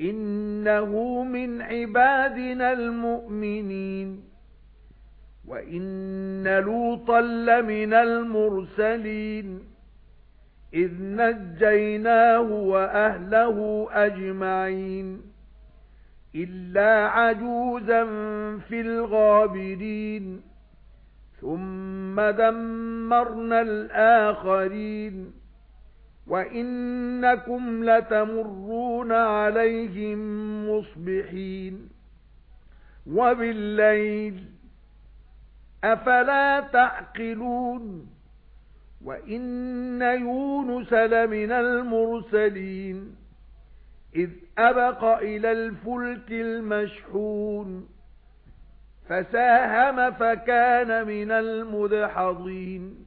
إِنَّهُ مِنْ عِبَادِنَا الْمُؤْمِنِينَ. وَإِنَّ لُوطًا لَّمِنَ الْمُرْسَلِينَ. إِذْ نَجَّيْنَاهُ وَأَهْلَهُ أَجْمَعِينَ. إِلَّا عَجُوزًا فِي الْغَابِرِينَ. ثُمَّ دَمَّرْنَا الْآخَرِينَ. وَإِنَّكُمْ لَتَمُرُّونَ عَلَيْهِمْ مُصْبِحِينَ وَبِاللَّيْلِ أَفَلَا تَعْقِلُونَ وَإِنَّ يُونُسَ لَمِنَ الْمُرْسَلِينَ إِذْ أَبَقَ إِلَى الْفُلْكِ الْمَشْحُونِ فَسَاهَمَ فَكَانَ مِنَ الْمُدْحَضِينَ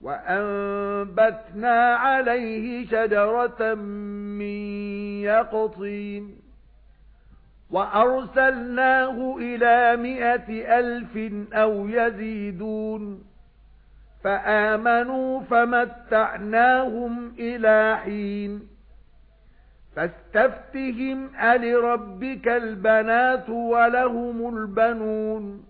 وَأَنبَتْنَا عَلَيْهِ شَجَرَةً مِّن يَقْطِينٍ وَأَرْسَلْنَاهُ إِلَى مِائَةِ أَلْفٍ أَوْ يَزِيدُونَ فَآمَنُوا فَمَتَّعْنَاهُمْ إِلَى حِينٍ فَاسْتَفْتِهِمْ أَلِرَبِّكَ الْبَنَاتُ وَلَهُمُ الْبَنُونَ